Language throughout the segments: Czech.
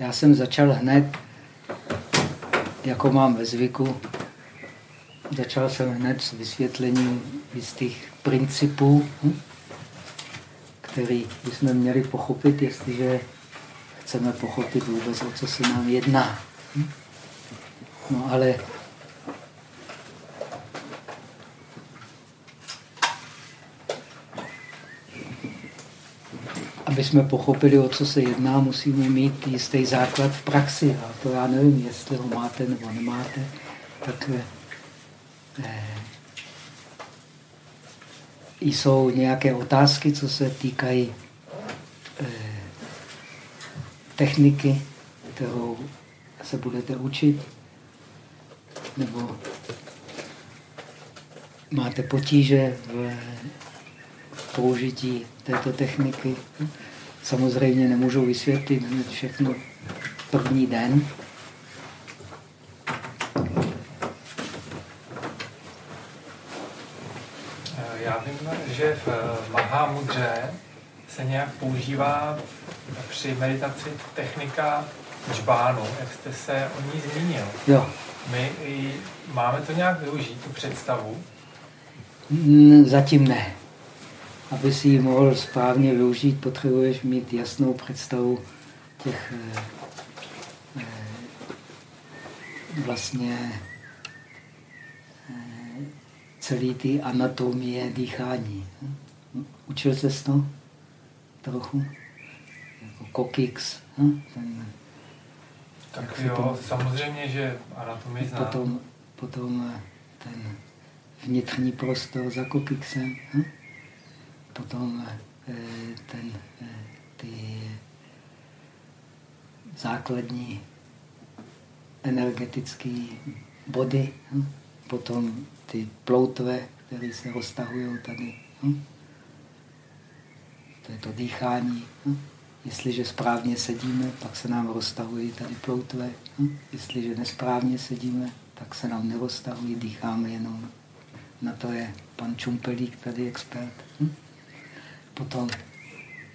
Já jsem začal hned, jako mám ve zvyku, začal jsem hned s vysvětlením jistých principů, hm? který bychom měli pochopit, jestliže chceme pochopit vůbec, o co se nám jedná. Hm? No ale aby jsme pochopili, o co se jedná, musíme mít jistý základ v praxi. A to já nevím, jestli ho máte nebo nemáte. Tak eh, jsou nějaké otázky, co se týkají eh, techniky, kterou se budete učit, nebo máte potíže v použití této techniky. Samozřejmě nemůžu vysvětlit všechno první den. Já vím, že v Mahamudře se nějak používá při meditaci technika džbánu, jak jste se o ní zmínil. Jo. My máme to nějak využít, tu představu? Zatím ne aby si ji mohl správně využít, potřebuješ mít jasnou představu těch eh, eh, vlastně eh, celý ty anatomie dýchání. Učil se to trochu? Jako kokix. Ten, tak jo, to, samozřejmě, že anatomii znám. Potom, potom ten vnitřní prostor za kokixem. Hm? Potom eh, ten, eh, ty základní energetické body, hm? potom ty ploutve, které se roztahují tady. Hm? To je to dýchání. Hm? Jestliže správně sedíme, tak se nám roztahují tady ploutve. Jestliže nesprávně sedíme, tak se nám neroztahují, dýcháme jenom. Na to je pan Čumpelík tady expert potom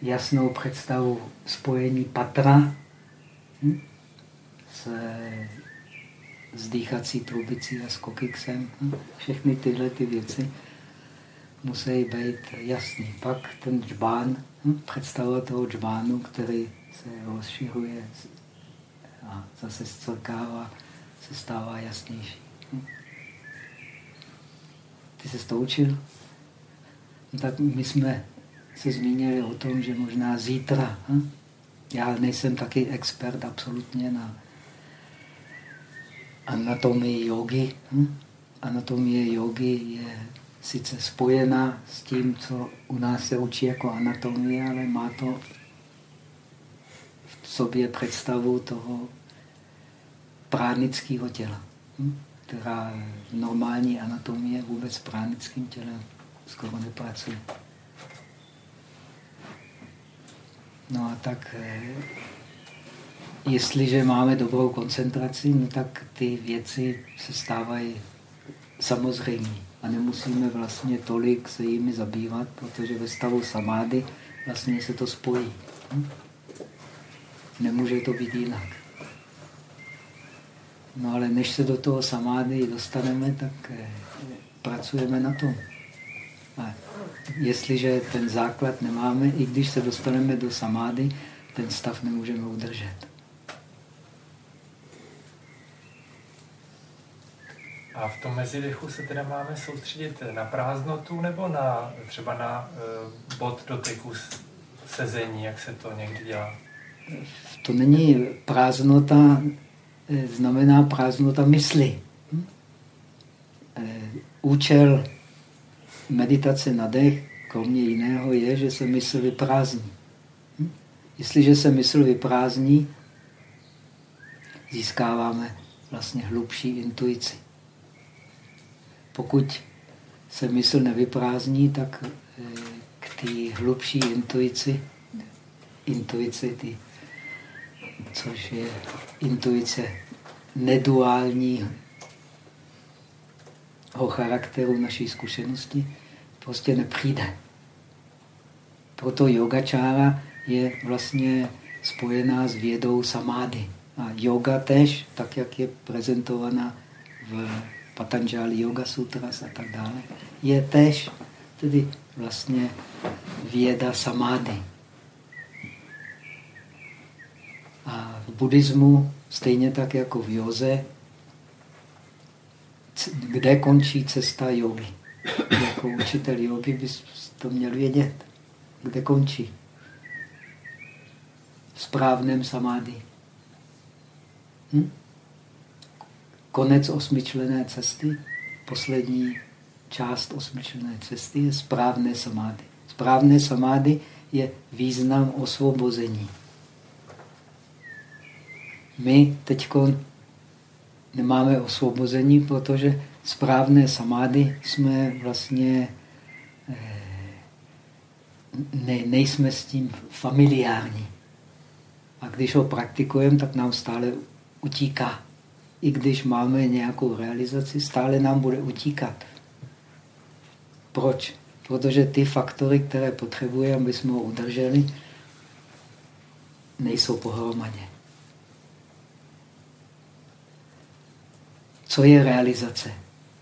jasnou představu spojení patra hm, s, s dýchací trubicí a s kokixem. Hm. Všechny tyhle ty věci musí být jasný. Pak ten džbán, hm, představa toho džbánu, který se rozšiřuje a zase zcrkává, se stává jasnější. Hm. Ty se to učil? No tak my jsme se zmínili o tom, že možná zítra, hm? já nejsem taky expert absolutně na anatomii jogy. Hm? Anatomie jogy je sice spojená s tím, co u nás se učí jako anatomie, ale má to v sobě představu toho pránického těla, hm? která normální anatomii vůbec pránickým tělem skoro nepracuje. No a tak, eh, jestliže máme dobrou koncentraci, no tak ty věci se stávají samozřejmé. A nemusíme vlastně tolik se jimi zabývat, protože ve stavu samády vlastně se to spojí. Hm? Nemůže to být jinak. No ale než se do toho samády dostaneme, tak eh, pracujeme na tom. A jestliže ten základ nemáme, i když se dostaneme do samády, ten stav nemůžeme udržet. A v tom mezidechu se teda máme soustředit na prázdnotu nebo na, třeba na uh, bod dotyku sezení, jak se to někdy dělá? To není prázdnota, eh, znamená prázdnota mysli. Hm? Eh, účel meditace na dech, kromě jiného, je, že se mysl vyprázdní. Hm? Jestliže se mysl vyprázdní, získáváme vlastně hlubší intuici. Pokud se mysl nevyprázdní, tak eh, k té hlubší intuici, intuici, ty, což je intuice neduální charakteru naší zkušenosti, prostě nepřijde. Proto yogačára je vlastně spojená s vědou samády. A yoga tež, tak jak je prezentovaná v Patanjali Yoga Sutras a tak dále, je tež tedy vlastně věda samády. A v buddhismu, stejně tak jako v joze, kde končí cesta jogy. Jako učitel jogy bys to měl vědět. Kde končí? V správném samády. Hm? Konec osmičlené cesty, poslední část osmičlené cesty je správné samády. Správné samády je význam osvobození. My teď nemáme osvobození, protože správné samády jsme vlastně eh, ne, nejsme s tím familiární. A když ho praktikujeme, tak nám stále utíká. I když máme nějakou realizaci, stále nám bude utíkat. Proč? Protože ty faktory, které potřebujeme, aby jsme ho udrželi, nejsou pohromadě. Co je realizace?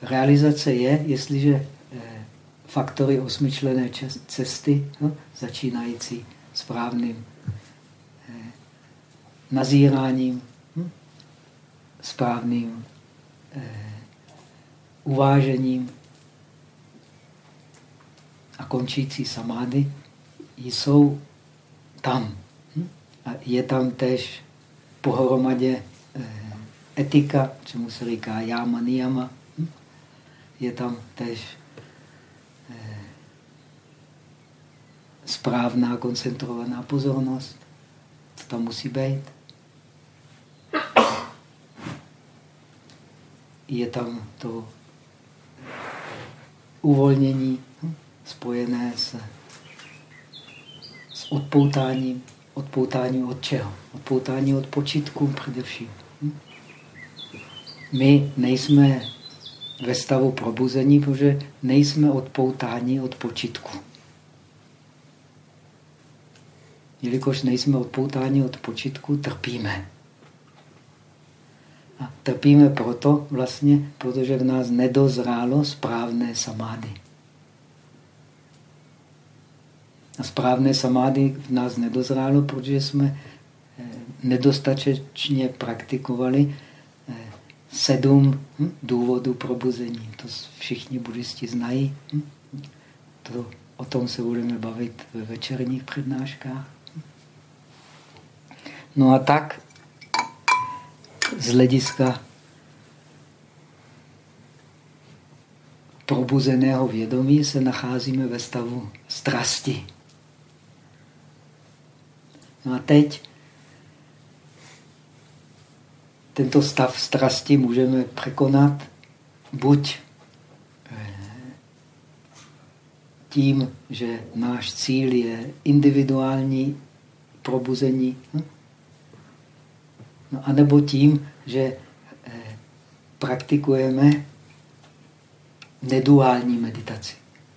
Realizace je, jestliže eh, faktory osmičlené cesty, no, začínající správným eh, nazíráním, hm, správným eh, uvážením a končící samády, jsou tam. Hm? A je tam tež pohromadě etika, čemu se říká jáma niyama, hm? je tam tež eh, správná koncentrovaná pozornost. Co tam musí být? Je tam to uvolnění hm? spojené s, s odpoutáním. Odpoutání od čeho? Odpoutání od počitku především. Hm? My nejsme ve stavu probuzení, protože nejsme odpoutáni od počitku. Jelikož nejsme odpoutáni od počitku, trpíme. A trpíme proto vlastně, protože v nás nedozrálo správné samády. A správné samády v nás nedozrálo, protože jsme eh, nedostatečně praktikovali sedm hm, důvodů probuzení. To všichni buddhisti znají. Hm? To, o tom se budeme bavit ve večerních přednáškách. No a tak z hlediska probuzeného vědomí se nacházíme ve stavu strasti. No a teď tento stav strasti můžeme překonat buď eh, tím, že náš cíl je individuální probuzení, hm? no, anebo tím, že eh, praktikujeme neduální meditaci.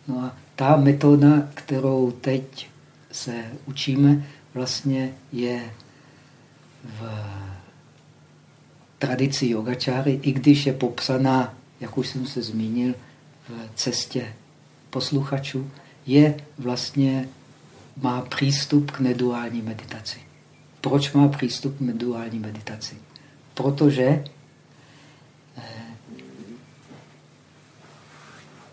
No a ta metoda, kterou teď se učíme, vlastně je v tradici yogačáry, i když je popsaná, jak už jsem se zmínil, v cestě posluchačů, je vlastně, má přístup k neduální meditaci. Proč má přístup k neduální meditaci? Protože eh,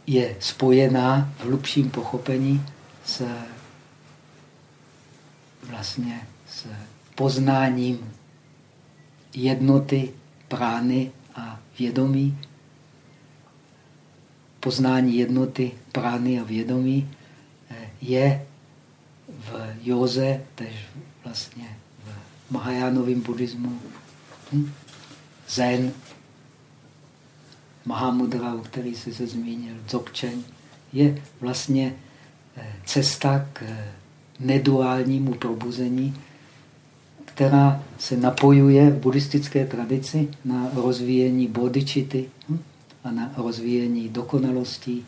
je spojená v hlubším pochopení s vlastně s poznáním jednoty prány a vědomí, poznání jednoty prány a vědomí eh, je v józe, tež vlastně v Mahajánovém buddhismu, hm? zen, Mahamudra, o který jsi se zmínil, Dzogchen, je vlastně eh, cesta k neduálnímu probuzení, která se napojuje v buddhistické tradici na rozvíjení bodičity hm, a na rozvíjení dokonalostí.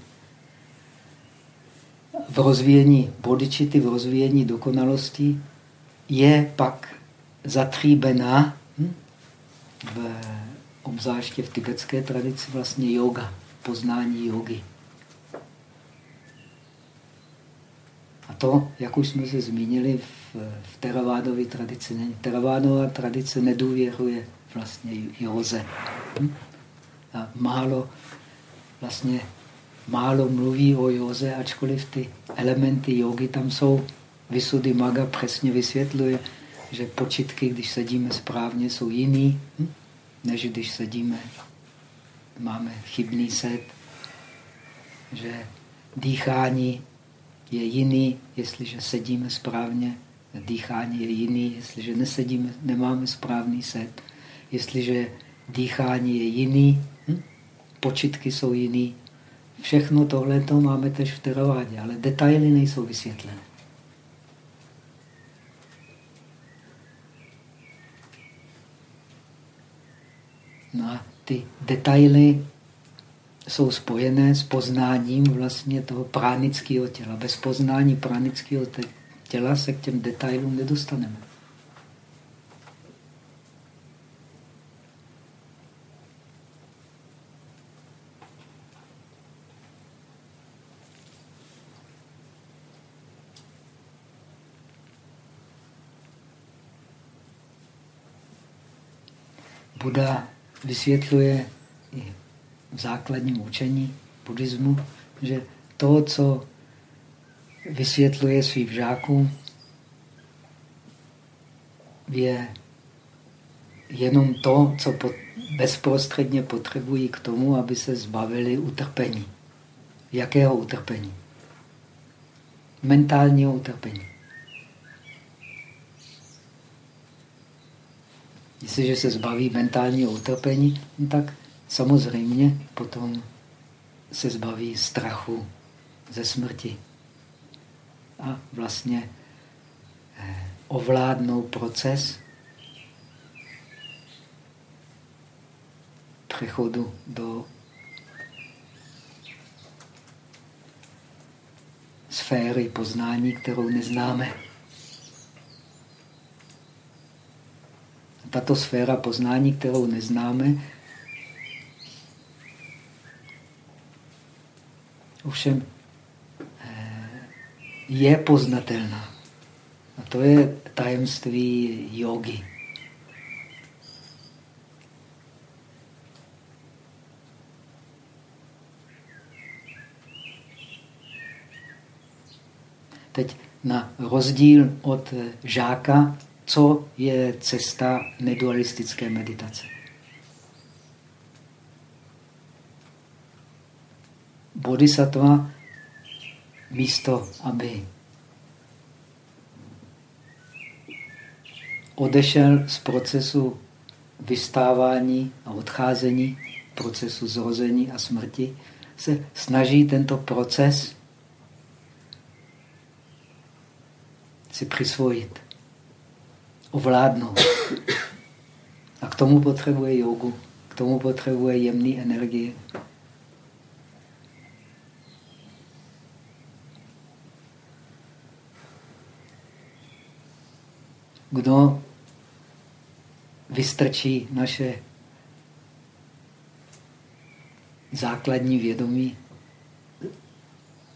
V rozvíjení bodičity, v rozvíjení dokonalostí je pak zatříbená, hm? v, obzvláště v tibetské tradici, vlastně yoga, poznání jogy. A to, jak už jsme se zmínili, v, v teravádové tradici není. Teravádová tradice nedůvěruje vlastně józe. Hm? A málo vlastně málo mluví o józe, ačkoliv ty elementy jogy tam jsou. Vysudy Maga přesně vysvětluje, že počitky, když sedíme správně, jsou jiný, hm? než když sedíme, máme chybný set, že dýchání je jiný, jestliže sedíme správně, dýchání je jiný, jestliže nesedíme, nemáme správný set, jestliže dýchání je jiný, hm? počitky jsou jiný. Všechno tohle to máme tež v teravádě, ale detaily nejsou vysvětlené. No a ty detaily jsou spojené s poznáním vlastně toho pránického těla. Bez poznání pránického těla se k těm detailům nedostaneme. Buda vysvětluje v základním učení buddhismu, že to, co vysvětluje svým žákům, je jenom to, co bezprostředně potřebují k tomu, aby se zbavili utrpení. Jakého utrpení? Mentálního utrpení. Jestliže se zbaví mentálního utrpení, no tak samozřejmě potom se zbaví strachu ze smrti. A vlastně eh, ovládnou proces přechodu do sféry poznání, kterou neznáme. tato sféra poznání, kterou neznáme, ovšem je poznatelná. A to je tajemství jogy. Teď na rozdíl od žáka co je cesta nedualistické meditace. Bodhisattva místo, aby odešel z procesu vystávání a odcházení, procesu zrození a smrti, se snaží tento proces si přisvojit ovládnout. A k tomu potřebuje jogu, k tomu potřebuje jemné energie. Kdo vystrčí naše základní vědomí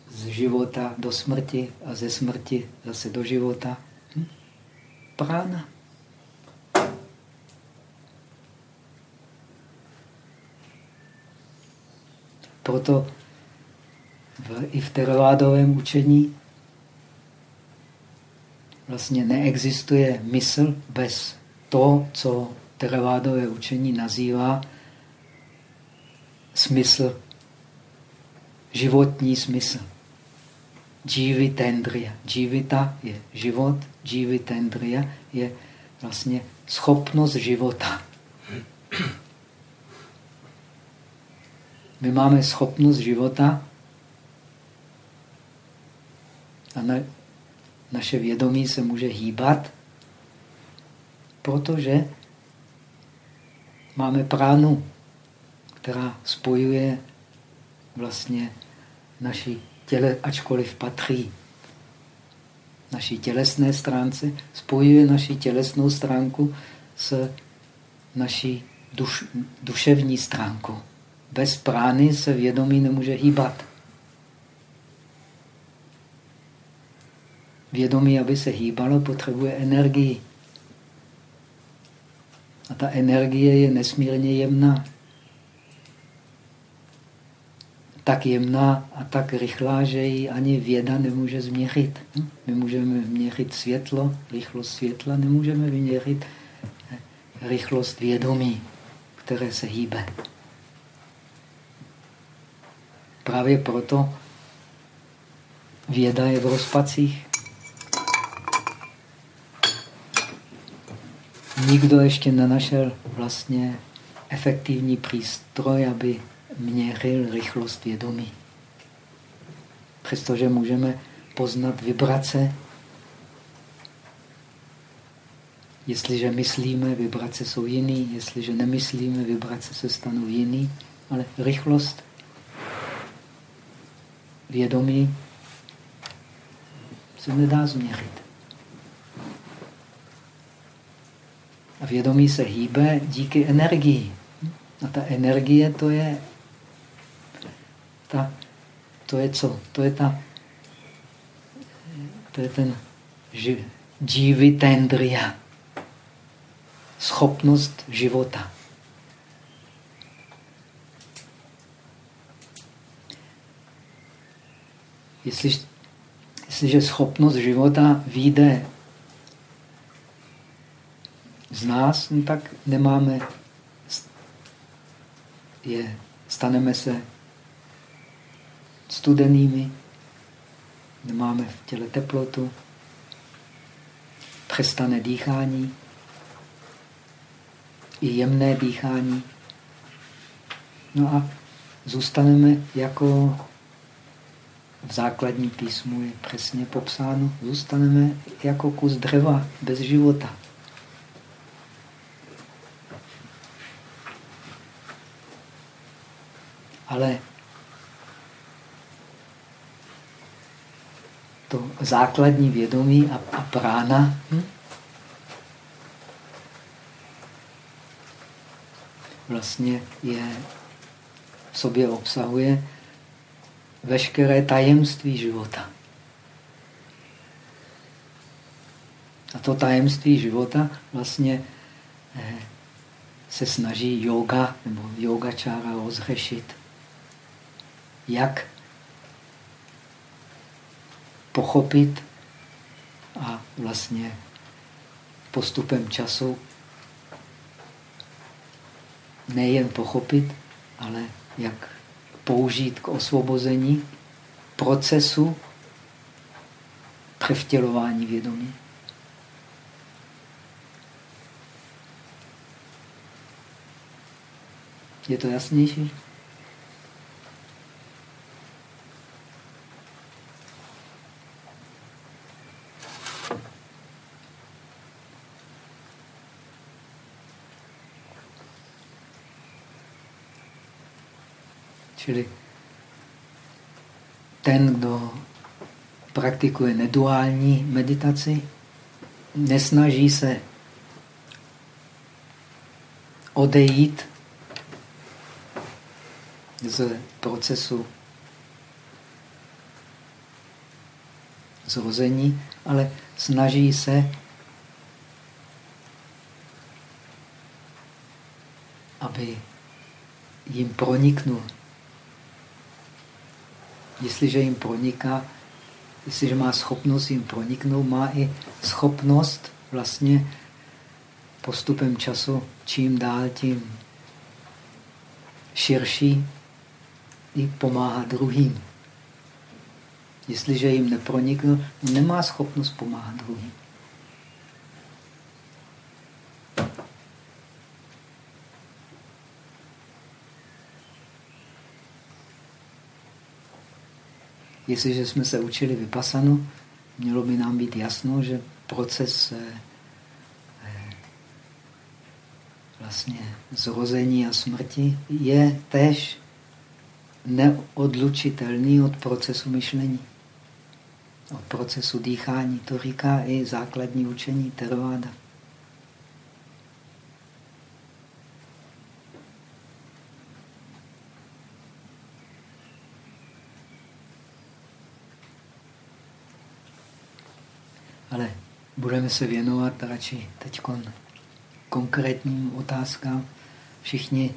z života do smrti a ze smrti zase do života, prána. Proto v, i v teravádovém učení vlastně neexistuje mysl bez to, co teravádové učení nazývá smysl, životní smysl. Jivitendriya. Jivita je život, jivitendriya je vlastně schopnost života. My máme schopnost života a naše vědomí se může hýbat, protože máme pránu, která spojuje vlastně naši těle, ačkoliv patří naší tělesné stránce, spojuje naši tělesnou stránku s naší duš, duševní stránkou. Bez prány se vědomí nemůže hýbat. Vědomí, aby se hýbalo, potřebuje energii. A ta energie je nesmírně jemná. Tak jemná a tak rychlá, že ji ani věda nemůže změřit. My můžeme měřit světlo, rychlost světla, nemůžeme vyměřit rychlost vědomí, které se hýbe. Právě proto věda je v rozpacích. Nikdo ještě nenašel vlastně efektivní přístroj, aby měřil rychlost vědomí. Přestože můžeme poznat vibrace, jestliže myslíme, vibrace jsou jiný, jestliže nemyslíme, vibrace se stanou jiný, ale rychlost vědomí se nedá změřit. A vědomí se hýbe díky energii. A ta energie to je ta, to je co? To je ta, to je ten tendria. Schopnost života. Jestli, jestliže schopnost života vyjde z nás, no tak nemáme, je, staneme se studenými, nemáme v těle teplotu, přestane dýchání, i jemné dýchání. No a zůstaneme jako v základním písmu je přesně popsáno, zůstaneme jako kus dřeva bez života. Ale to základní vědomí a, a prána hm? vlastně je v sobě obsahuje veškeré tajemství života. A to tajemství života vlastně eh, se snaží yoga nebo yogačára rozřešit. Jak pochopit a vlastně postupem času nejen pochopit, ale jak použít k osvobození procesu převtělování vědomí. Je to jasnější? Čili ten, kdo praktikuje neduální meditaci, nesnaží se odejít z procesu zrození, ale snaží se, aby jim proniknul jestliže jim proniká, jestliže má schopnost jim proniknout, má i schopnost vlastně postupem času čím dál tím širší i pomáhat druhým. Jestliže jim nepronikl, nemá schopnost pomáhat druhým. Jestliže jsme se učili vypasanu, mělo by nám být jasno, že proces eh, eh, vlastně zrození a smrti je tež neodlučitelný od procesu myšlení. O procesu dýchání to říká i základní učení Theravada. Budeme se věnovat radši teď konkrétním otázkám. Všichni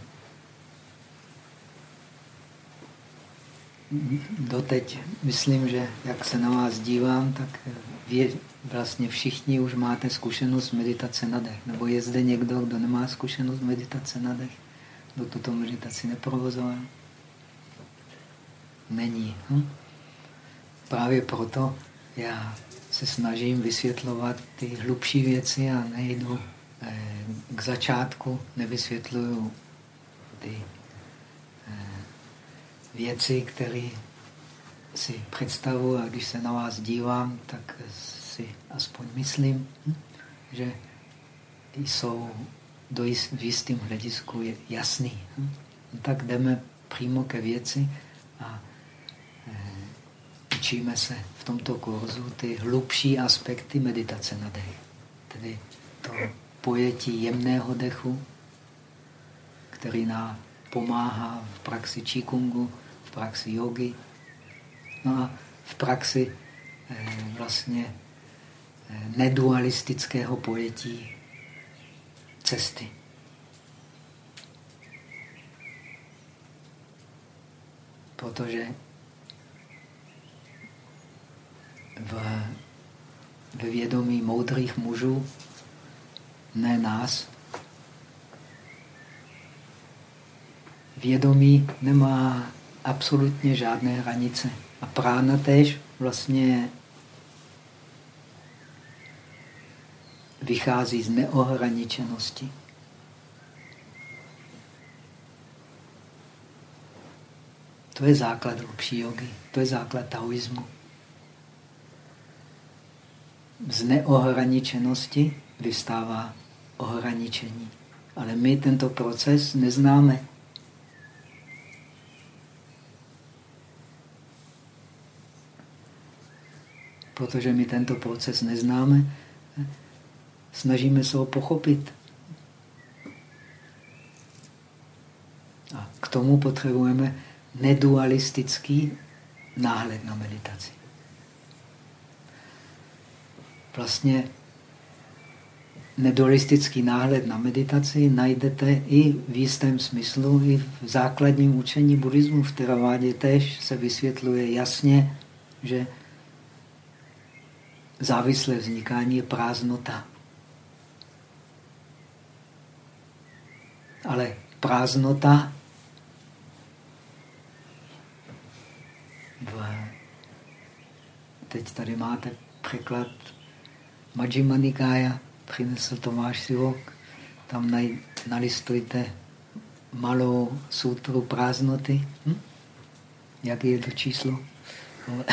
doteď myslím, že jak se na vás dívám, tak vě, vlastně všichni už máte zkušenost meditace na dech. Nebo je zde někdo, kdo nemá zkušenost meditace na dech, kdo tuto meditaci neprovozoval? Není. Hm? Právě proto já se snažím vysvětlovat ty hlubší věci a nejdu eh, k začátku, nevysvětluju ty eh, věci, které si představuji a když se na vás dívám, tak si aspoň myslím, hm, že jsou do jist, v jistém hledisku jasný. Hm. Tak jdeme přímo ke věci a učíme se v tomto kurzu ty hlubší aspekty meditace na dech. Tedy to pojetí jemného dechu, který nám pomáhá v praxi Qigongu, v praxi jogy, no a v praxi eh, vlastně eh, nedualistického pojetí cesty. Protože v, ve vědomí moudrých mužů, ne nás. Vědomí nemá absolutně žádné hranice. A prána tež vlastně vychází z neohraničenosti. To je základ hlubší jogy, to je základ taoismu z neohraničenosti vystává ohraničení. Ale my tento proces neznáme. Protože my tento proces neznáme, snažíme se ho pochopit. A k tomu potřebujeme nedualistický náhled na meditaci vlastně nedolistický náhled na meditaci najdete i v jistém smyslu, i v základním učení buddhismu. V Theravádě tež se vysvětluje jasně, že závislé vznikání je prázdnota. Ale prázdnota v... teď tady máte překlad Majjima Nikája přinesl Tomáš Sivok. Tam naj, nalistujte malou sutru prázdnoty. Hm? Jak je to číslo?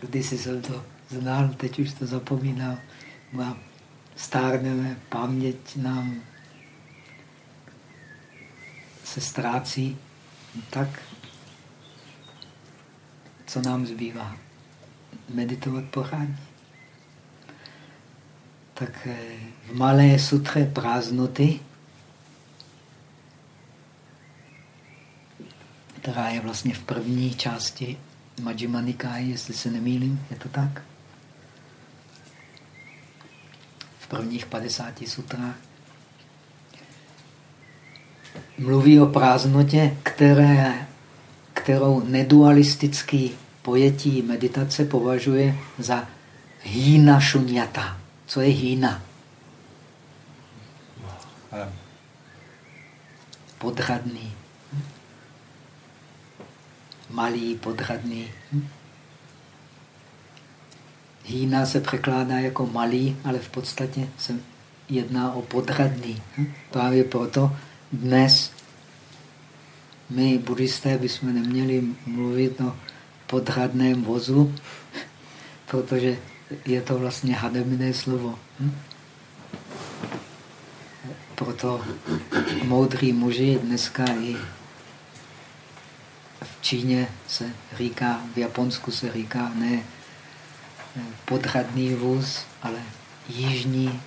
Když jsem to znal, teď už to zapomínám. Mám stárneme, paměť nám se ztrácí, tak co nám zbývá? Meditovat pořádně. Tak eh, v malé sutře prázdnoty, která je vlastně v první části Majjima jestli se nemýlím, je to tak? V prvních 50 sutrách. Mluví o prázdnotě, které, kterou nedualistický pojetí meditace považuje za hýna šunyata. Co je hýna? Podhradný. Malý, podhradný. Hýna se překládá jako malý, ale v podstatě se jedná o podhradný. Právě proto dnes my, buddhisté, bychom neměli mluvit o podhradném vozu, protože je to vlastně hademné slovo. Hm? Proto moudrý muži dneska i v Číně se říká, v Japonsku se říká ne podhradný vůz, ale jižní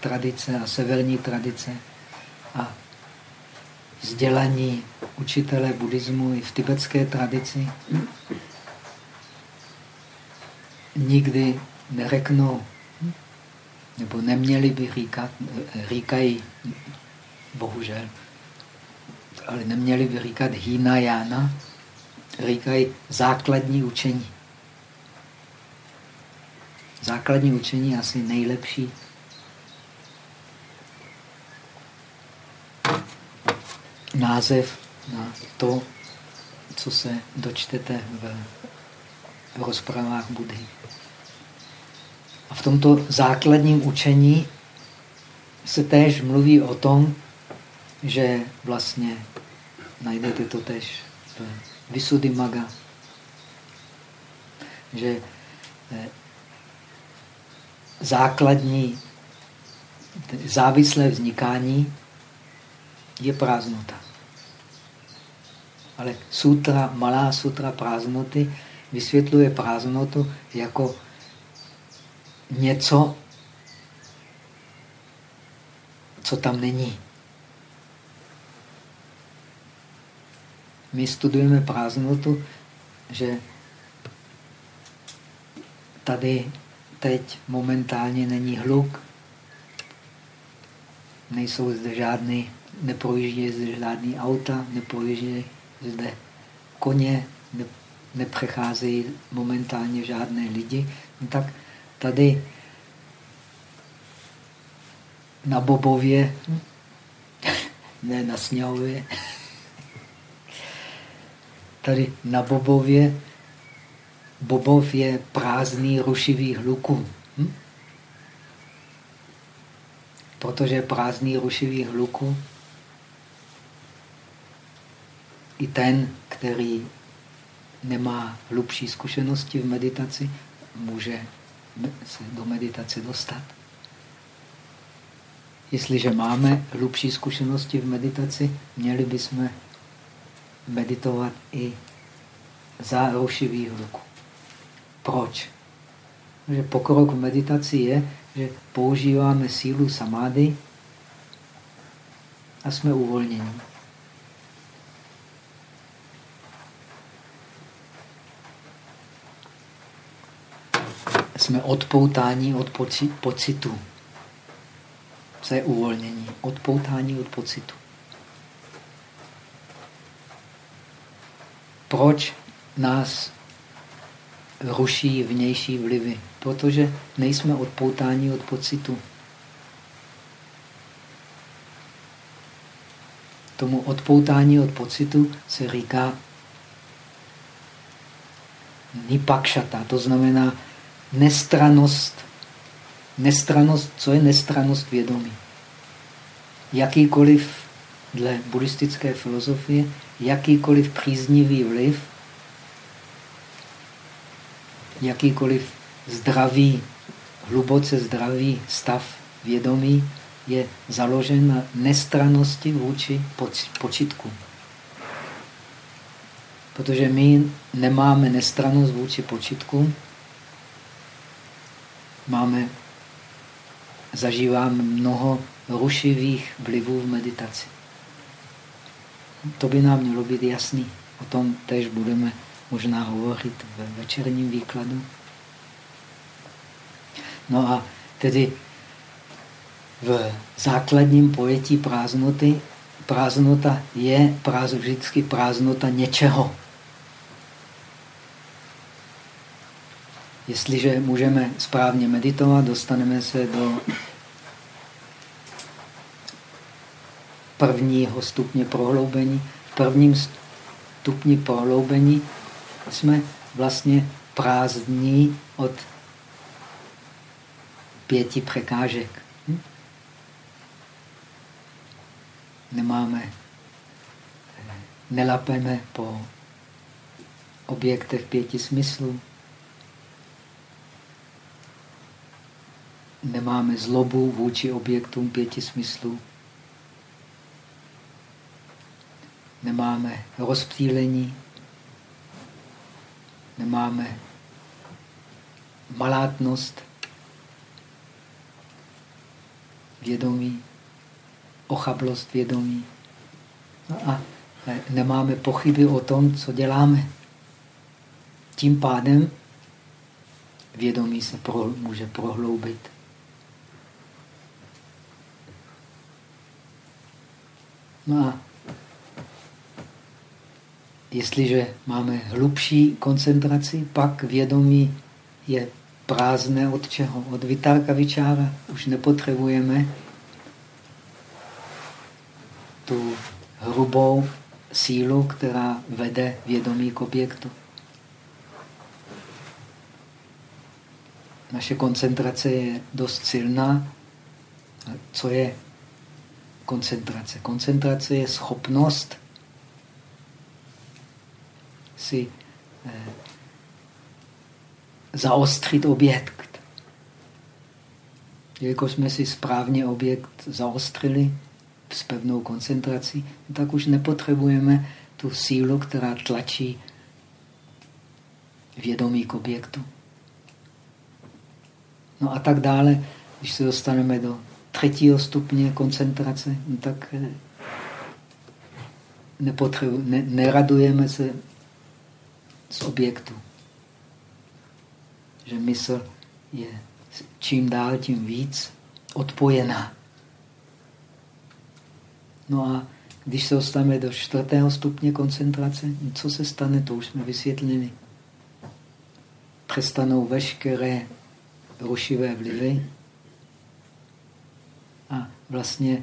tradice a severní tradice a vzdělaní učitele buddhismu i v tibetské tradici nikdy nereknou, nebo neměli by říkat, říkají, bohužel, ale neměli by říkat Hinayana, říkají základní učení. Základní učení je asi nejlepší název na to, co se dočtete v rozprávách Budhy. A v tomto základním učení se též mluví o tom, že vlastně najdete to tež v Visuddhimaga, že eh, základní závislé vznikání je prázdnota. Ale sutra, malá sutra prázdnoty vysvětluje prázdnotu jako něco, co tam není. My studujeme prázdnotu, že tady teď momentálně není hluk, nejsou zde žádný, neprojíždí zde žádný auta, neprojíždí zde koně, ne, nepřecházejí momentálně žádné lidi, no tak tady na Bobově, ne na Sněhově, tady na Bobově Bobov je prázdný, rušivý hluku. Hm? Protože prázdný, rušivý hluku i ten, který nemá hlubší zkušenosti v meditaci, může se do meditace dostat. Jestliže máme hlubší zkušenosti v meditaci, měli bychom meditovat i za rušivý hluku. Proč? Protože pokrok v meditaci je, že používáme sílu samády a jsme uvolněni. Jsme odpoutáni od pocitu. Co je uvolnění? Odpoutání od pocitu. Proč nás ruší vnější vlivy, protože nejsme odpoutáni od pocitu. Tomu odpoutání od pocitu se říká nipakšata, to znamená nestranost. Nestranost, co je nestranost vědomí? Jakýkoliv, dle buddhistické filozofie, jakýkoliv příznivý vliv jakýkoliv zdravý, hluboce zdravý stav vědomí je založen na nestranosti vůči počitku. Protože my nemáme nestranost vůči počitku, máme, zažíváme mnoho rušivých vlivů v meditaci. To by nám mělo být jasný. O tom tež budeme možná hovořit ve večerním výkladu. No a tedy v základním pojetí prázdnoty prázdnota je práz, vždycky prázdnota něčeho. Jestliže můžeme správně meditovat, dostaneme se do prvního stupně prohloubení. V prvním stupni prohloubení jsme vlastně prázdní od pěti překážek. Hm? Nemáme, nelapeme po objektech pěti smyslů. Nemáme zlobu vůči objektům pěti smyslů. Nemáme rozptýlení nemáme malátnost vědomí, ochablost vědomí. No a nemáme pochyby o tom, co děláme. Tím pádem vědomí se pro, může prohloubit. No a jestliže máme hlubší koncentraci, pak vědomí je prázdné od čeho? Od vitálka vyčára. Už nepotřebujeme tu hrubou sílu, která vede vědomí k objektu. Naše koncentrace je dost silná. Co je koncentrace? Koncentrace je schopnost si eh, zaostřit objekt. Jelikož jsme si správně objekt zaostřili s pevnou koncentrací, tak už nepotřebujeme tu sílu, která tlačí vědomí k objektu. No a tak dále, když se dostaneme do třetího stupně koncentrace, no tak eh, ne, neradujeme se z objektu že mysl je čím dál tím víc odpojená. No a když se dostaneme do čtvrtého stupně koncentrace, co se stane, to už jsme vysvětlili. Přestanou veškeré rušivé vlivy vlastně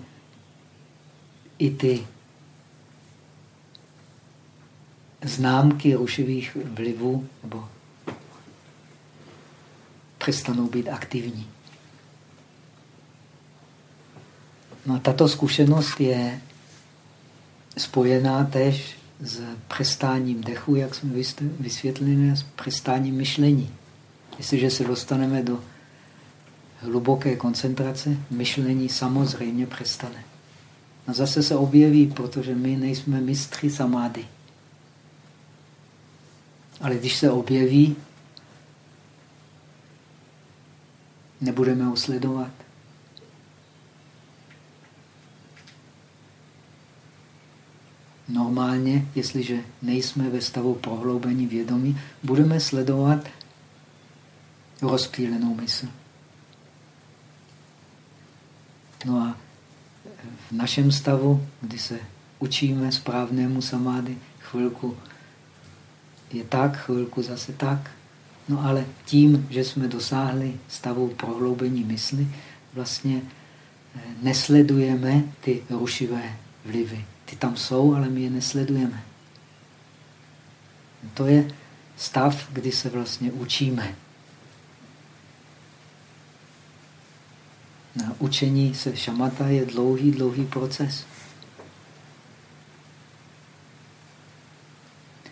i ty známky rušivých vlivů nebo přestanou být aktivní. No a tato zkušenost je spojená tež s přestáním dechu, jak jsme vysvětlili, s přestáním myšlení. Jestliže se dostaneme do hluboké koncentrace, myšlení samozřejmě přestane. A zase se objeví, protože my nejsme mistři samády. Ale když se objeví, nebudeme ho sledovat. Normálně, jestliže nejsme ve stavu prohloubení vědomí, budeme sledovat rozptýlenou mysl. No a v našem stavu, kdy se učíme správnému samády, chvilku je tak, chvilku zase tak, No ale tím, že jsme dosáhli stavu prohloubení mysli, vlastně eh, nesledujeme ty rušivé vlivy. Ty tam jsou, ale my je nesledujeme. To je stav, kdy se vlastně učíme. Učení se šamata je dlouhý, dlouhý proces.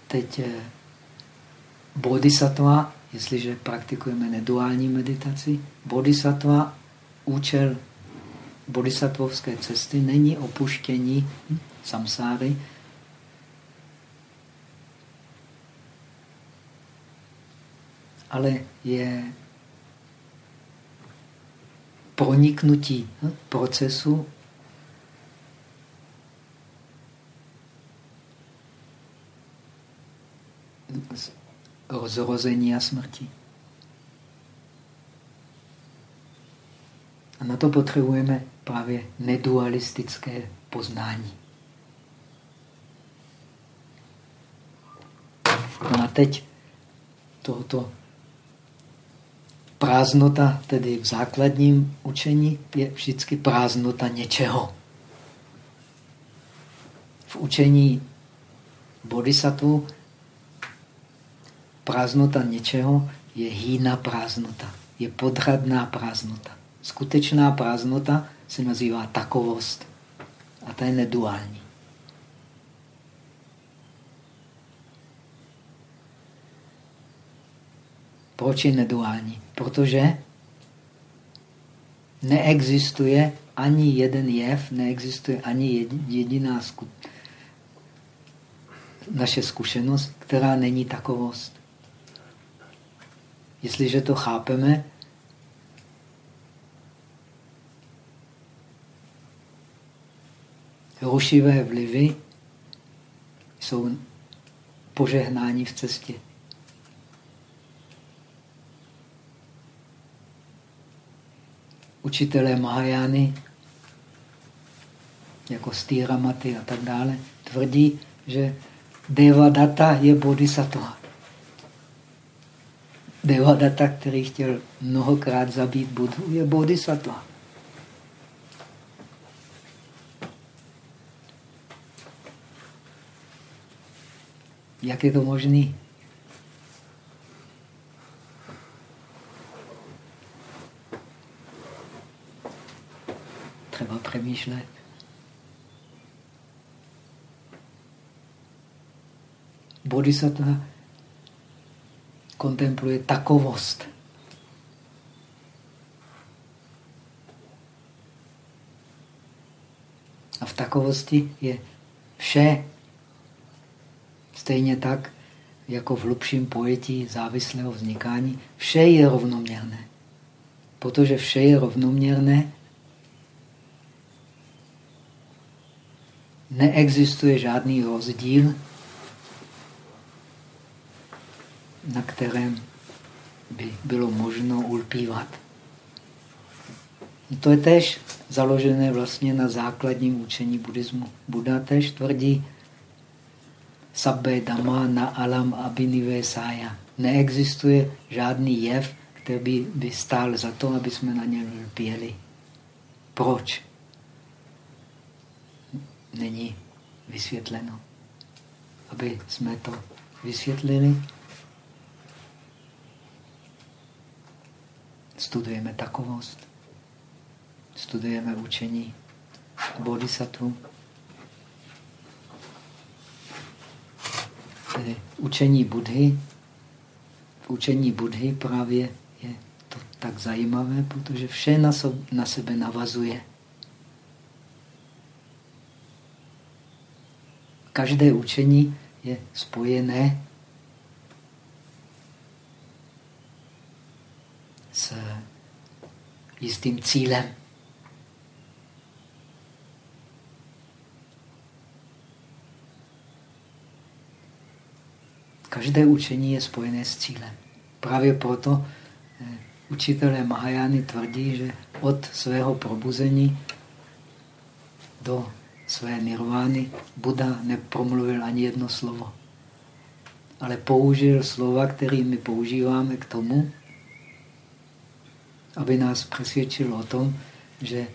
Teď eh, bodhisattva jestliže praktikujeme neduální meditaci, bodhisattva, účel bodhisattvovské cesty není opuštění samsáry, ale je proniknutí procesu zrození a smrti. A na to potřebujeme právě nedualistické poznání. No a teď tohoto prázdnota, tedy v základním učení, je vždycky prázdnota něčeho. V učení bodhisattva prázdnota něčeho je hýna prázdnota, je podhradná prázdnota. Skutečná prázdnota se nazývá takovost a ta je neduální. Proč je neduální? Protože neexistuje ani jeden jev, neexistuje ani jediná naše zkušenost, která není takovost. Jestliže to chápeme, rušivé vlivy jsou požehnání v cestě. Učitelé Mahajány, jako Stýramaty a tak dále, tvrdí, že Devadatta je bodhisattva. Devadatta, který chtěl mnohokrát zabít Budhu, je bodhisattva. Jak je to možné? Přemýšlet. Bodhisattva kontempluje takovost. A v takovosti je vše Stejně tak, jako v hlubším pojetí závislého vznikání, vše je rovnoměrné. Protože vše je rovnoměrné, neexistuje žádný rozdíl, na kterém by bylo možno ulpívat. To je tež založené vlastně na základním učení buddhismu. Buddha tež tvrdí, sabbe dama na alam abinive sája. Neexistuje žádný jev, který by, by stál za to, aby jsme na něm lpěli. Proč? Není vysvětleno. Aby jsme to vysvětlili, studujeme takovost, studujeme učení bodhisattva, tedy učení Budhy, učení Budhy právě je to tak zajímavé, protože vše na sebe navazuje. Každé učení je spojené s jistým cílem. Každé učení je spojené s cílem. Právě proto eh, učitelé Mahajány tvrdí, že od svého probuzení do své nirvány Buddha nepromluvil ani jedno slovo. Ale použil slova, které my používáme k tomu, aby nás přesvědčil o tom, že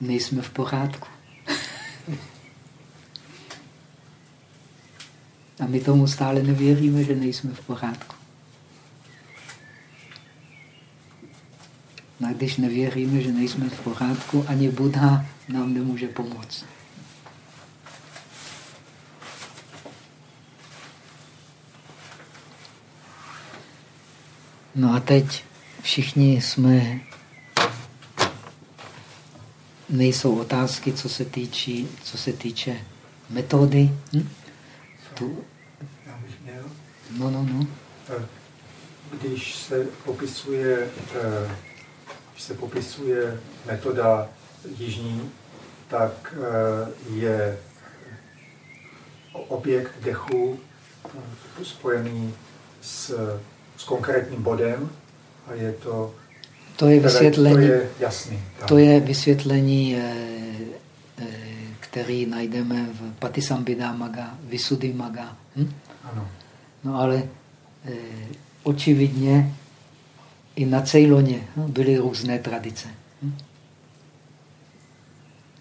nejsme v pořádku. A my tomu stále nevěříme, že nejsme v pořádku. A když nevěříme, že nejsme v pořádku, ani Buddha nám nemůže pomoct. No a teď všichni jsme... Nejsou otázky, co se týče, co se týče metody. Hm? Tu... No, no, no. Eh, když se popisuje, eh, když se popisuje metoda jižní, tak eh, je objekt dechu spojený s, s konkrétním bodem a je to to je vysvětlení, to je jasný. To je vysvětlení který najdeme v Patisambhida Maga, Visuddhi Maga. Hm? Ano. No ale e, očividně i na Ceyloně hm, byly různé tradice. Hm?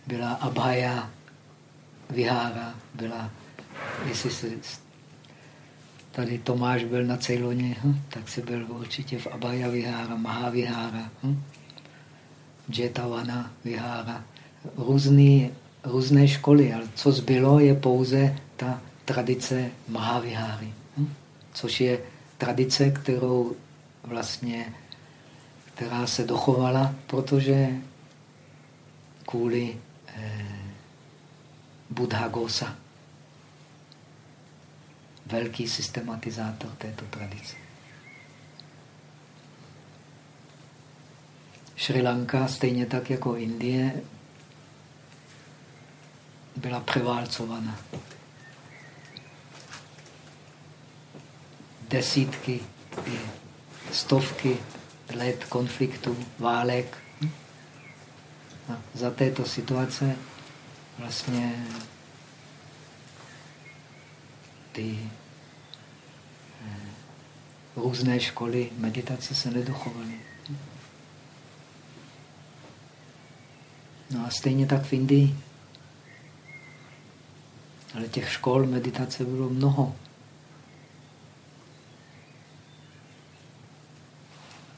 Byla Abhaya Vihára, byla, jestli se tady Tomáš byl na Ceyloně, hm? tak se byl určitě v Abhaya Vihára, Mahavihára, hm? Jetavana Vihára. Různý různé školy, ale co zbylo, je pouze ta tradice Mahaviháry, hm? což je tradice, kterou vlastně, která se dochovala, protože kvůli eh, Buddha Gosa, velký systematizátor této tradice. Sri Lanka, stejně tak jako Indie, byla převálcována. Desítky, stovky let konfliktů, válek. A za této situace vlastně ty eh, různé školy meditace se nedochovaly. No a stejně tak v Indii. Ale těch škol meditace bylo mnoho.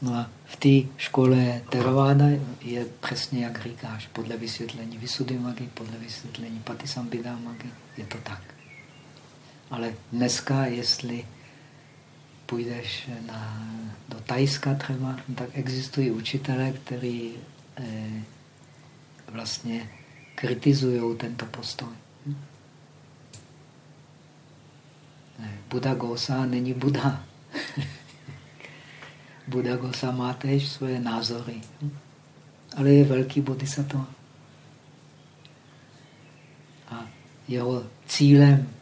No a v té škole Theravada je přesně jak říkáš, podle vysvětlení Visuddhimaggy, podle vysvětlení Patisambhidamaggy, je to tak. Ale dneska, jestli půjdeš na, do Tajska třeba, tak existují učitelé, kteří eh, vlastně kritizují tento postoj. Hm? Buddha Gosa není Buddha. Buddha Gosa má též svoje názory, hm? ale je velký bodhisattva. A jeho cílem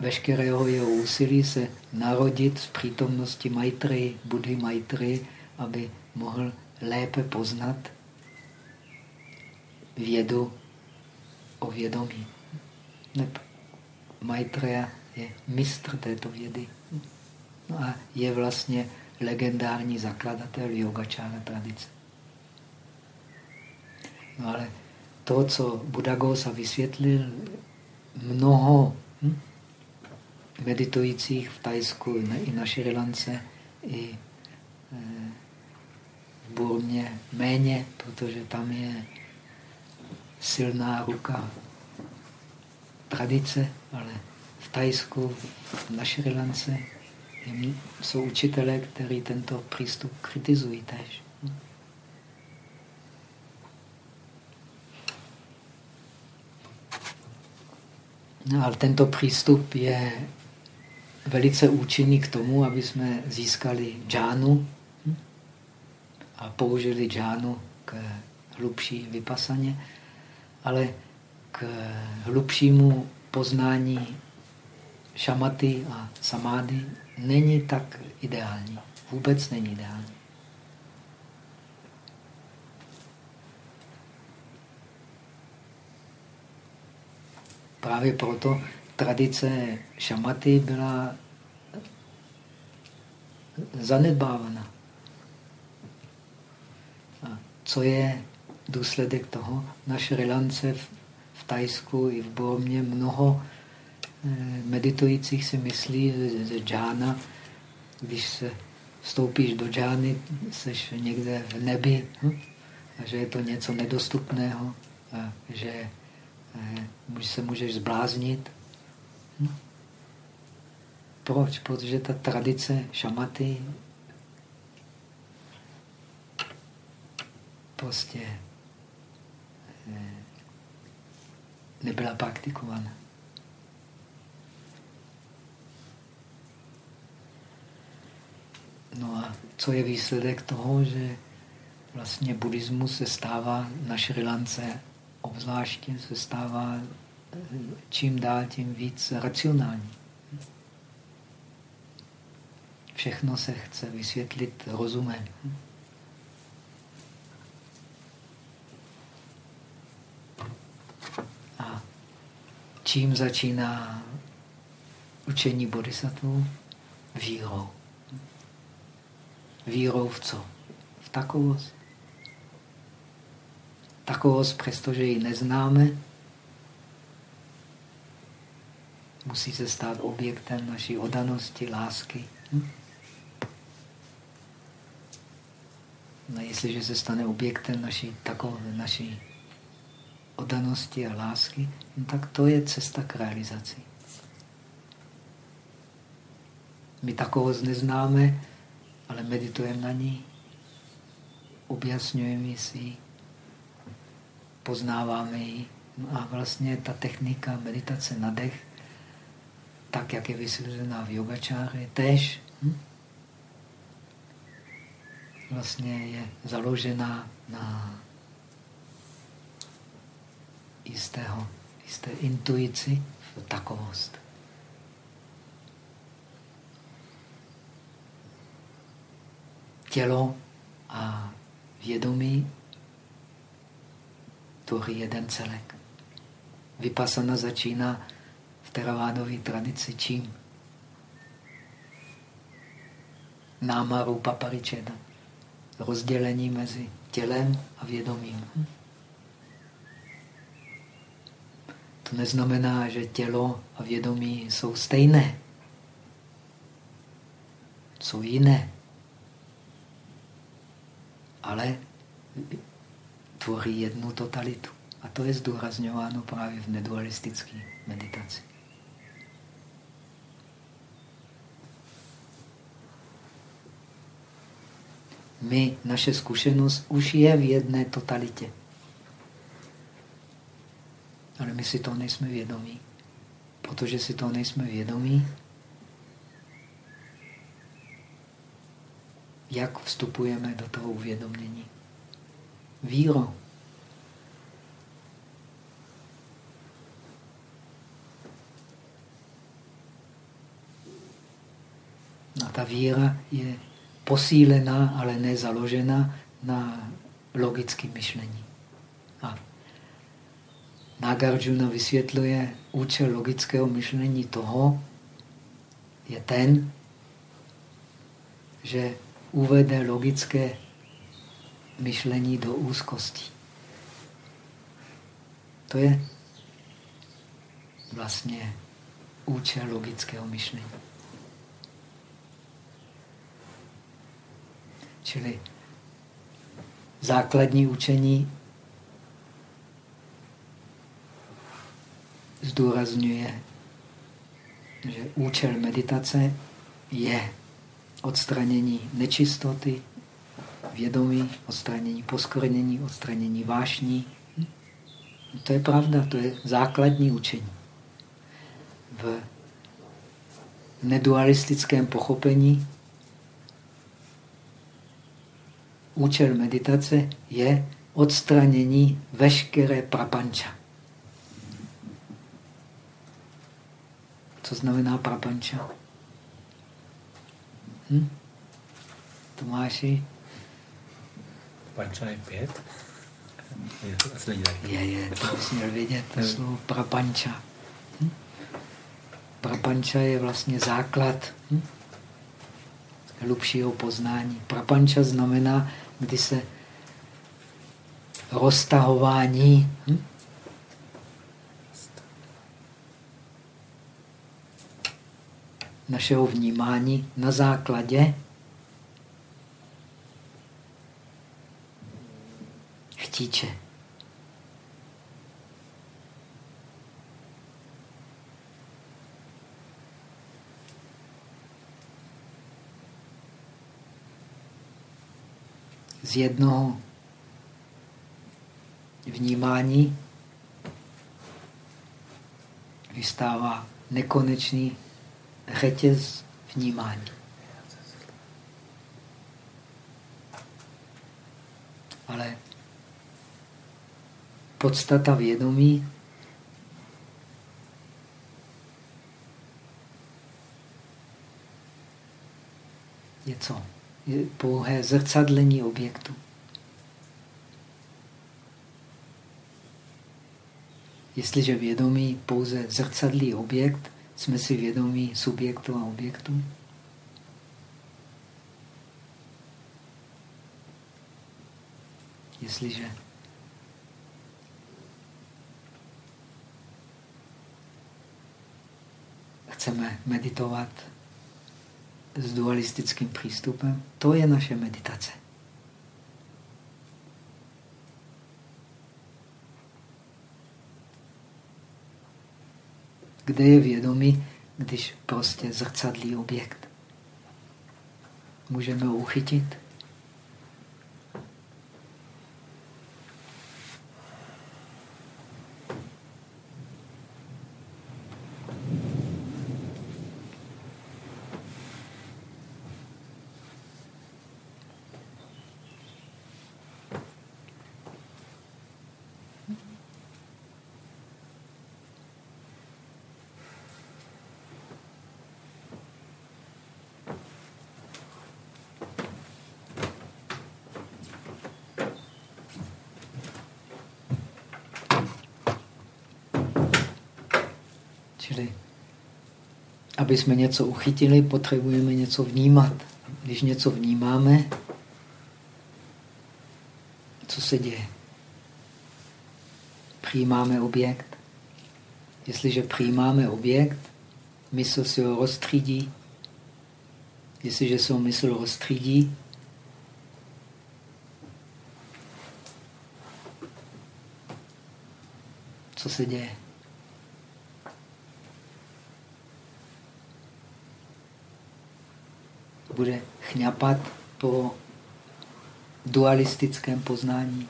veškerého jeho úsilí se narodit v přítomnosti Maitry, Budhy Maitry, aby mohl lépe poznat vědu o vědomí. Neb Maitreya je mistr této vědy. No a je vlastně legendární zakladatel yogačára tradice. No ale to, co Buddha vysvětlil, mnoho hm, meditujících v Tajsku i na Šrilance, i eh, v Burmě méně, protože tam je silná ruka tradice, ale v Tajsku, na Šrilance jsou učitelé, kteří tento přístup kritizují tež. No, ale tento přístup je velice účinný k tomu, aby jsme získali džánu a použili džánu k hlubší vypasaně, ale k hlubšímu poznání šamaty a samády není tak ideální. Vůbec není ideální. Právě proto tradice šamaty byla zanedbávána. A co je důsledek toho? Na Šrilance, v, v Tajsku i v Bormě mnoho eh, meditujících si myslí, že džána, když se vstoupíš do džány, jsi někde v nebi hm? a že je to něco nedostupného a že eh, se můžeš zbláznit. Proč? Protože ta tradice šamaty prostě eh, nebyla praktikovaná. No a co je výsledek toho, že vlastně buddhismus se stává na Šrilance obzvláště se stává čím dál tím víc racionální. Všechno se chce vysvětlit rozumem. A čím začíná učení bodhisattva? Vírou. Vírou v co? V takovost. Takovost, přestože ji neznáme, musí se stát objektem naší odanosti, lásky. Hm? No, jestliže se stane objektem naší, takové, naší oddanosti a lásky, no, tak to je cesta k realizaci. My takovost neznáme, ale meditujeme na ní, objasňujeme si ji, poznáváme ji. No a vlastně ta technika meditace na dech, tak jak je vysvětlená v yogačáře, tež hm? vlastně je založená na jistého, jisté intuici v takovost. Tělo a vědomí tvoří jeden celek. Vypasana začíná teravádové tradici čím? Náma rupa paričeda. Rozdělení mezi tělem a vědomím. To neznamená, že tělo a vědomí jsou stejné. Jsou jiné. Ale tvoří jednu totalitu. A to je zdůrazňováno právě v nedualistické meditaci. My, naše zkušenost už je v jedné totalitě. Ale my si to nejsme vědomí. Protože si to nejsme vědomí, jak vstupujeme do toho uvědomění? Víro. A ta víra je posílená, ale nezaložená na logickém myšlení. A Nagarjuna vysvětluje, účel logického myšlení toho je ten, že uvede logické myšlení do úzkosti. To je vlastně účel logického myšlení. Čili základní učení zdůrazňuje, že účel meditace je odstranění nečistoty, vědomí, odstranění poskornění, odstranění vášní. To je pravda, to je základní učení. V nedualistickém pochopení účel meditace je odstranění veškeré prapanča. Co znamená prapanča? Hm? Tomáši? Panča je pět? Je, je, to bys měl vědět, to slovo prapanča. Hm? Prapanča je vlastně základ hm? hlubšího poznání. Prapanča znamená, kdy se roztahování hm? našeho vnímání na základě chtíče. Z jednoho vnímání vystává nekonečný řetěz vnímání. Ale podstata vědomí je co? Pouhé zrcadlení objektu. Jestliže vědomí pouze zrcadlí objekt, jsme si vědomí subjektu a objektu? Jestliže chceme meditovat s dualistickým přístupem, to je naše meditace. Kde je vědomí, když prostě zrcadlí objekt? Můžeme ho uchytit? Čili, aby jsme něco uchytili, potřebujeme něco vnímat. Když něco vnímáme, co se děje? Přijímáme objekt. Jestliže přijímáme objekt, mysl si ho rozstřídí. Jestliže se ho mysl rozstřídí, co se děje? Bude chňapat po dualistickém poznání.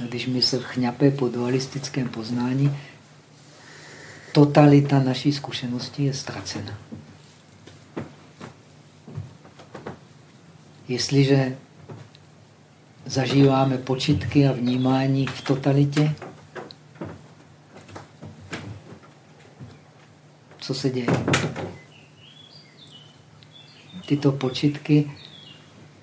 A když mysl chňape po dualistickém poznání, totalita naší zkušenosti je ztracena. Jestliže zažíváme počitky a vnímání v totalitě, co se děje? Tyto počitky,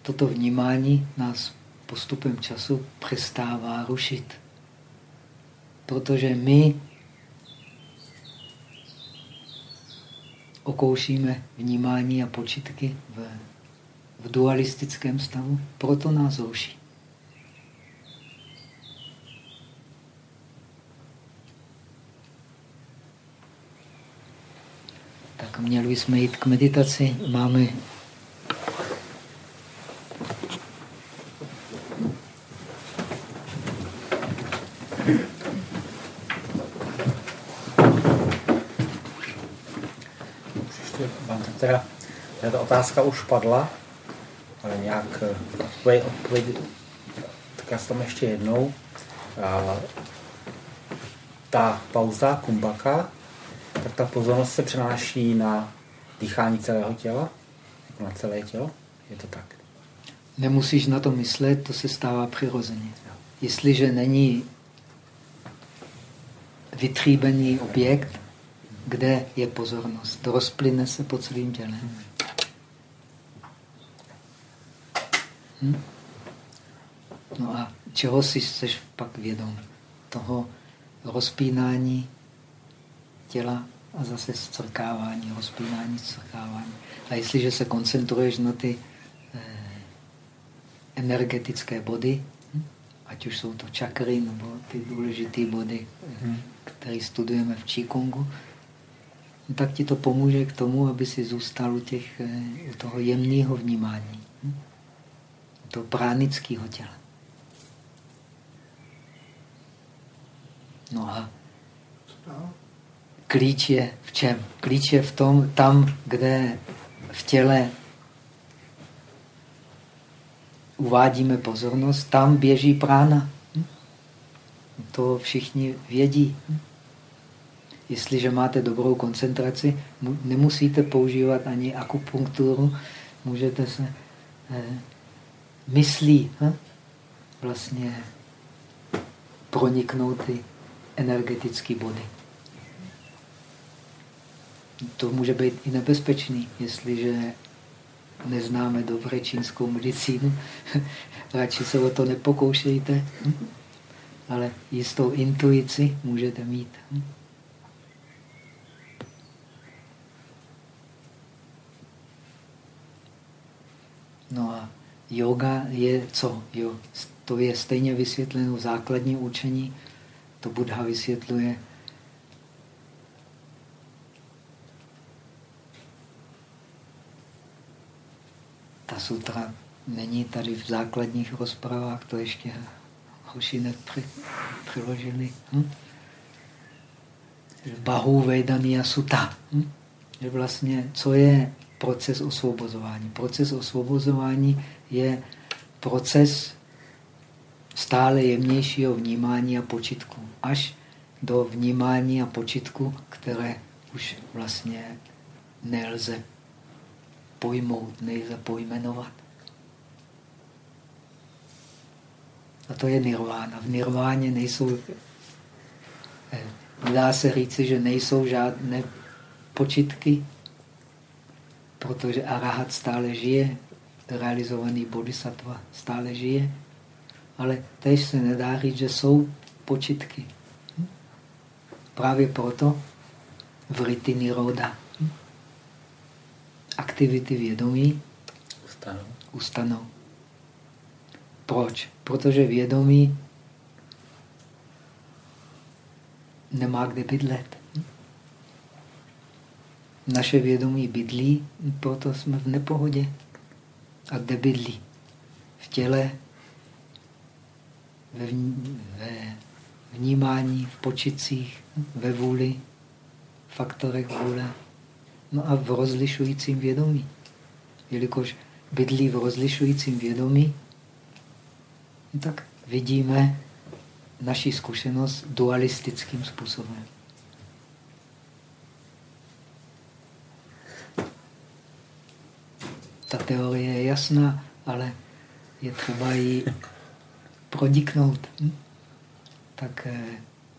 toto vnímání nás postupem času přestává rušit. Protože my okoušíme vnímání a počitky v, v dualistickém stavu, proto nás ruší. Tak měli bychom jít k meditaci. Máme teda, ta otázka už padla, ale nějak eh, odpověď, odpověď tak já tam ještě jednou. A, ta pauza kumbaka, tak ta pozornost se přenáší na dýchání celého těla, jako na celé tělo. Je to tak? Nemusíš na to myslet, to se stává přirozeně. Jestliže není vytříbený objekt, kde je pozornost. Rozplyne se po celým tělem. Hm? No a čeho si jsi pak vědom? Toho rozpínání těla a zase zcrkávání, rozpínání, zcrkávání. A jestliže se koncentruješ na ty eh, energetické body, hm? ať už jsou to čakry nebo ty důležité body, eh, které studujeme v Qigongku, tak ti to pomůže k tomu, aby si zůstal u, těch, eh, u toho jemného vnímání, hm? u toho pránického těla. No a klíč je v čem? Klíč je v tom, tam, kde v těle uvádíme pozornost, tam běží prána. Hm? To všichni vědí. Hm? Jestliže máte dobrou koncentraci, nemusíte používat ani akupunkturu, můžete se eh, myslí eh, vlastně proniknout ty energetické body. To může být i nebezpečný, jestliže neznáme dobře čínskou medicínu. Radši se o to nepokoušejte, hm? ale jistou intuici můžete mít. Hm? No a yoga je co? Jo, to je stejně vysvětleno v základním učení. To Buddha vysvětluje. Ta sutra není tady v základních rozpravách, to ještě hoši nepři, přiložili. Hm? Bahu Vedania Sutta. Hm? Že vlastně, co je proces osvobozování. Proces osvobozování je proces stále jemnějšího vnímání a počitku. Až do vnímání a počitku, které už vlastně nelze pojmout, nelze pojmenovat. A to je nirvána. V nirváně nejsou, eh, dá se říci, že nejsou žádné počitky, protože arahat stále žije, realizovaný bodhisattva stále žije, ale tež se nedá říct, že jsou počitky. Hm? Právě proto vrity niroda. Aktivity vědomí ustanou. ustanou. Proč? Protože vědomí nemá kde bydlet. Naše vědomí bydlí, proto jsme v nepohodě. A kde bydlí? V těle, ve, ve vnímání, v počicích, ve vůli, faktorech vůle, no a v rozlišujícím vědomí. Jelikož bydlí v rozlišujícím vědomí, tak vidíme naši zkušenost dualistickým způsobem. Ta teorie je jasná, ale je třeba ji prodiknout. Hm? Tak eh,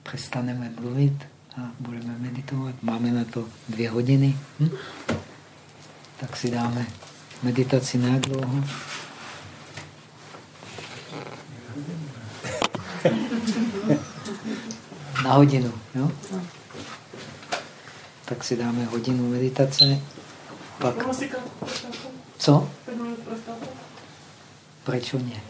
přestaneme mluvit a budeme meditovat. Máme na to dvě hodiny. Hm? Tak si dáme meditaci na dlouho. Na hodinu, jo? Tak si dáme hodinu meditace. Pak... Co? Prečo nie?